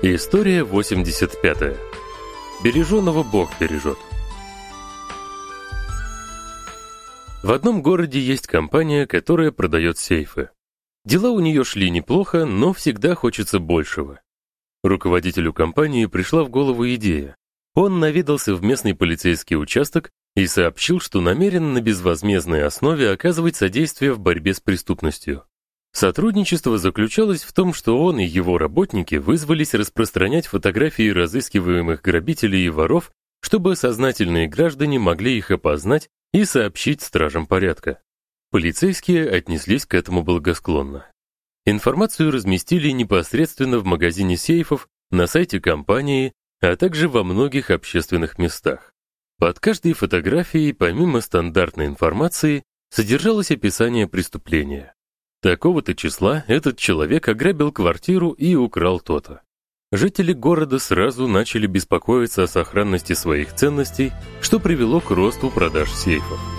История 85. Береженого Бог бережет. В одном городе есть компания, которая продает сейфы. Дела у нее шли неплохо, но всегда хочется большего. Руководителю компании пришла в голову идея. Он наведался в местный полицейский участок и сообщил, что намерен на безвозмездной основе оказывать содействие в борьбе с преступностью. Сотрудничество заключалось в том, что он и его работники вызвались распространять фотографии разыскиваемых грабителей и воров, чтобы сознательные граждане могли их опознать и сообщить стражам порядка. Полицейские отнеслись к этому благосклонно. Информацию разместили непосредственно в магазине сейфов, на сайте компании, а также во многих общественных местах. Под каждой фотографией, помимо стандартной информации, содержалось описание преступления. Такого-то числа этот человек ограбил квартиру и украл то-то. Жители города сразу начали беспокоиться о сохранности своих ценностей, что привело к росту продаж сейфов.